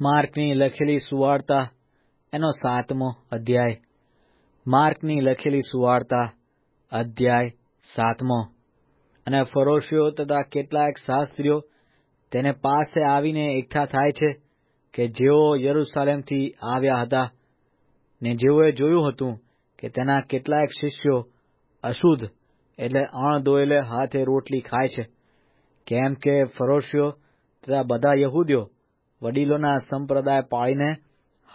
માર્કની લખેલી સુવાર્તા, એનો સાતમો અધ્યાય. માર્કની લખેલી સુવાર્તા, અધ્યાય સાતમો. અને ફરોશીઓ તથા કેટલાક શાસ્ત્રીઓ તેને પાસે આવીને એકઠા થાય છે કે જેઓ યરૂશાલેમથી આવ્યા હતા. ને જેઓએ જોયું હતું કે તેના કેટલાક શિષ્યો અશુદ્ધ એટલે અણધોયેલે હાથે રોટલી ખાય છે. કેમ કે ફરોશીઓ તથા બધા યહૂદીઓ વડીલોના સંપ્રદાય પાળીને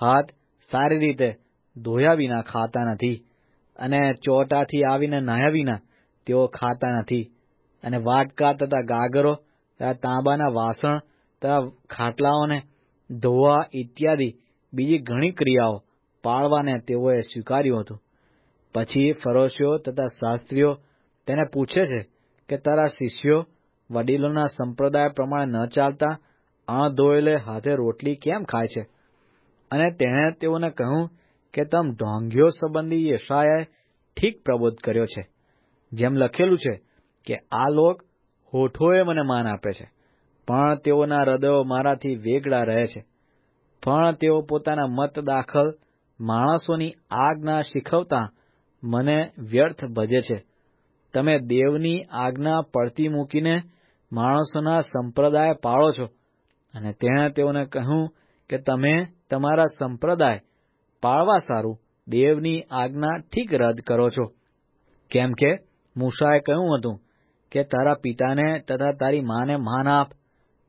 હાથ સારી રીતે ધોયા વિના ખાતા નથી અને ચોટાથી આવીને નાહ્યા વિના તેઓ ખાતા નથી અને વાટકા તથા ગાગરો તથા તાંબાના વાસણ તથા ખાટલાઓને ધોવા ઇત્યાદિ બીજી ઘણી ક્રિયાઓ પાળવાને તેઓએ સ્વીકાર્યું હતું. પછી ફરોશીઓ તથા શાસ્ત્રીઓ તેને પૂછે છે કે, તારા શિષ્યો વડીલોના સંપ્રદાય પ્રમાણે ન ચાલતા અણધોયેલે હાથે રોટલી કેમ ખાય છે? અને તેણે તેઓને કહ્યું કે તમ ઢોંગીઓ સંબંધી યશાયાએ ઠીક પ્રબોધ કર્યો છે, જેમ લખેલું છે કે આ લોક હોઠોએ મને માન આપે છે, પણ તેઓના હૃદયો મારાથી વેગળા રહે છે. પણ તેઓ પોતાના મત દાખલ માણસોની આજ્ઞા શીખવતા મને વ્યર્થ ભજે છે. તમે દેવની આજ્ઞા પડતી મૂકીને માણસોના સંપ્રદાય પાળો છો. અને તેણે તેઓને કહ્યું કે તમે તમારા સંપ્રદાય પાળવા સારું, દેવની આજ્ઞા ઠીક રદ કરો છો. કેમ કે મૂસાએ કહ્યું હતું કે તારા પિતાને તથા તારી માને માન આપ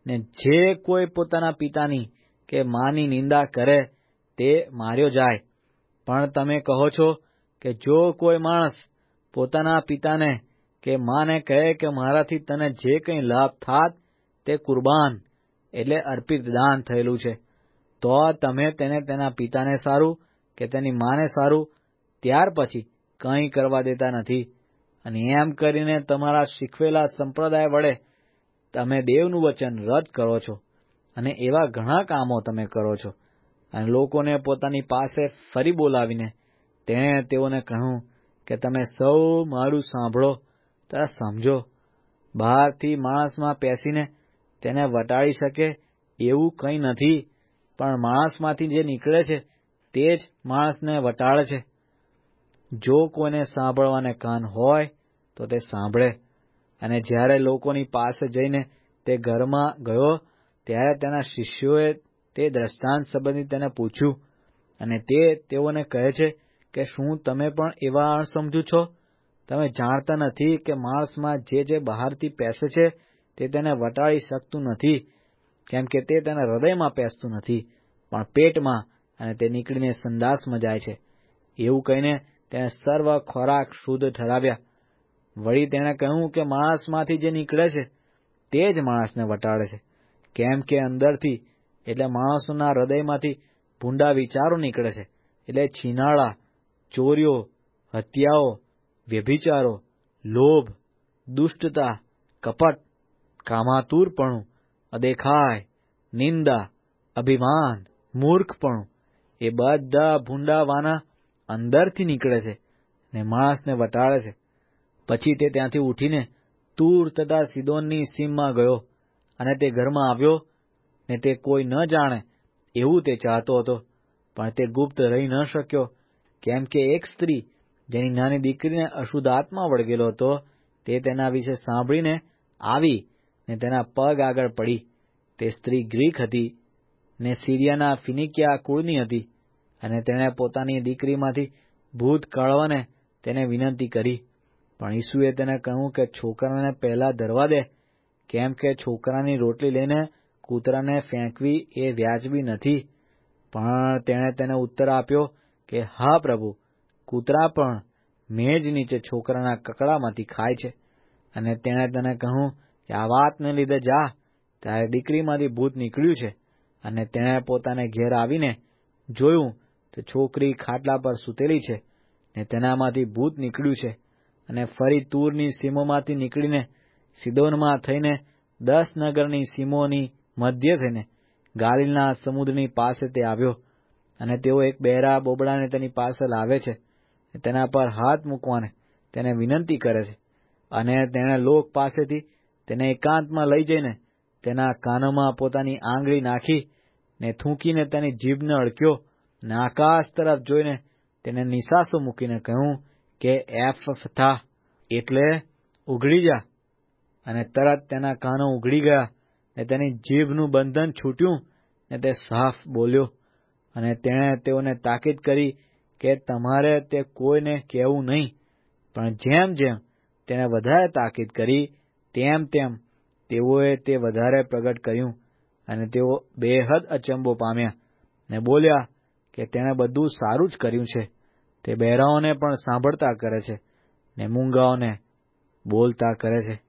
ને જે કોઈ પોતાના પિતાની કે માની નિંદા કરે તે માર્યો જાય. પણ તમે કહો છો કે જો કોઈ માણસ પોતાના પિતાને કે માને કહે કે મારાથી તને જે કંઈ લાભ થાત તે કુરબાન. એટલે અર્પિત દાન થયેલું છે. તો તમે તેને તેના પિતાને સારું કે તેની માને સારું, ત્યાર પછી કંઈ કરવા દેતા નથી. અને એમ કરીને તમારા શીખવેલા સંપ્રદાય વડે તમે દેવનું વચન રદ કરો છો અને એવા ઘણા કામો તમે કરો છો. અને લોકોને પોતાની પાસે ફરી બોલાવીને તેણે તેઓને કહ્યું કે તમે સૌ મારું સાંભળો, તથા સમજો. બહારથી માણસમાં પેસીને તેને વટાળી શકે એવું કંઈ નથી. પણ માણસમાંથી જે નીકળે છે, તે જ માણસને વટાળે છે. જો કોઈને સાંભળવાને કાન હોય, તો તે સાંભળે. અને જ્યારે લોકોની પાસે જઈને તે ઘરમાં ગયો, ત્યારે તેના શિષ્યોએ તે દ્રષ્ટાંત સંબંધી તેને પૂછ્યું. અને તે તેઓને કહે છે કે, શું તમે પણ એવા અણસમજુ છો? તમે જાણતા નથી કે માણસમાં જે જે બહારથી પેસે છે તે તેને વટાળી શકતું નથી, કેમ કે તે તેના હૃદયમાં પેસતું નથી, પણ પેટમાં અને તે નીકળીને સંદાસમાં જાય છે. એવું કહીને તેણે સર્વ ખોરાક શુદ્ધ ઠરાવ્યા. વળી તેણે કહ્યું કે માણસમાંથી જે નીકળે છે, તે જ માણસને વટાળે છે. કેમ કે અંદરથી, એટલે માણસોના હૃદયમાંથી ભૂંડા વિચારો નીકળે છે. એટલે છીનાળા, ચોરીઓ, હત્યાઓ, વ્યભિચારો, લોભ, દુષ્ટતા, કપટ કામાતુરપણું અદેખાય, નિંદા, અભિમાન મૂર્ખપણું એ બધા ભૂંડાવાના અંદરથી નીકળે છે ને માણસને વટાળે છે. પછી તે ત્યાંથી ઉઠીને તૂર તથા સિદોનની સીમમાં ગયો અને તે ઘરમાં આવ્યો ને તે કોઈ ન જાણે એવું તે ચાહતો હતો. પણ તે ગુપ્ત રહી ન શક્યો, કેમ કે એક સ્ત્રી જેની નાની દીકરીને અશુદ્ધ આત્મા વળગેલો હતો તે તેના વિશે સાંભળીને આવી ને તેના પગ આગળ પડી. તે સ્ત્રી ગ્રીક હતી ને સિરિયાના ફિનિકિયા કુળની હતી અને તેણે પોતાની દીકરીમાંથી ભૂત કાઢવાને તેને વિનંતી કરી. પણ ઈસુએ તેને કહ્યું કે, છોકરાને પહેલા ધરવા દે. કેમ કે છોકરાની રોટલી લઈને કૂતરાને ફેંકવી એ વ્યાજબી નથી. પણ તેણે તેને ઉત્તર આપ્યો કે, હા પ્રભુ, કૂતરા પણ મેજ નીચે છોકરાના કકડામાંથી ખાય છે. અને તેણે તેને કહ્યું કે આ વાતને લીધે જા ત્યારે દીકરીમાંથી ભૂત નીકળ્યું છે. અને તેણે પોતાને ઘેર આવીને જોયું તો છોકરી ખાટલા પર સૂતેલી છે ને તેનામાંથી ભૂત નીકળ્યું છે. અને ફરી તૂરની સીમોમાંથી નીકળીને સિદોનમાં થઈને દસ નગરની સીમોની મધ્ય થઈને ગાલિલના સમુદ્રની પાસે તે આવ્યો. અને તેઓ એક બહેરા બોબડાને તેની પાસે લાવે છે તેના પર હાથ મૂકવાને તેને વિનંતી કરે છે. અને તેણે લોક પાસેથી તેને એકાંતમાં લઈ જઈને તેના કાનોમાં પોતાની આંગળી નાખી ને થૂંકીને તેની જીભને અડક્યો ને આકાશ તરફ જોઈને તેને નિસાસો મૂકીને કહ્યું કે, એફ એફથા એટલે ઉઘડી જા. અને તરત તેના કાનો ઉઘડી ગયા ને તેની જીભનું બંધન છૂટ્યું ને તે સાફ બોલ્યો. અને તેણે તેઓને તાકીદ કરી કે, તમારે તે કોઈને કહેવું નહીં, પણ જેમ જેમ તેણે વધારે તાકીદ કરી તેમ તેમ તેઓએ તે વધારે પ્રગટ કર્યું અને તેઓ બેહદ અચંબો પામ્યા ને બોલ્યા કે તેણે બધું સારું જ કર્યું છે. તે બહેરાઓને પણ સાંભળતા કરે છે ને મૂંગાઓને બોલતા કરે છે.